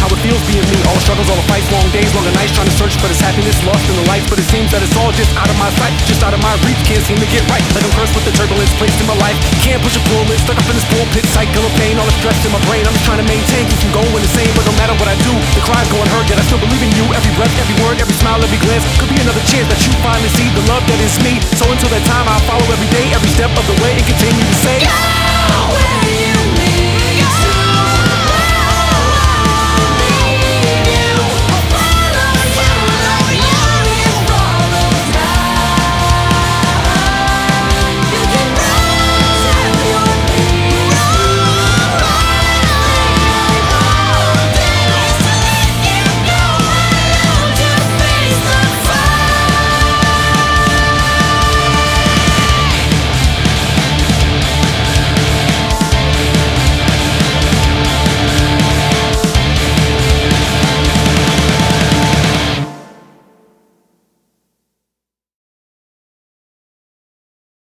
How it feels being me? All the struggles, all the fights, long days, longer nights trying to search for this happiness lost in the lights. But it seems that it's all just out of my sight, just out of my reach. Can't seem to get right. Like I'm cursed with the turbulence placed in my life. Can't push a pull it, stuck up in this pulpit cycle of pain. All the stress in my brain. I'm just trying to maintain, keep from going insane. But no matter what I do, the cries go unheard. Yet I still believe in you. Every breath, every word, every smile, every glance could be another chance that you finally see the love that is me. So until that time, I'll follow every day, every step of the way, and continue to say. yeah!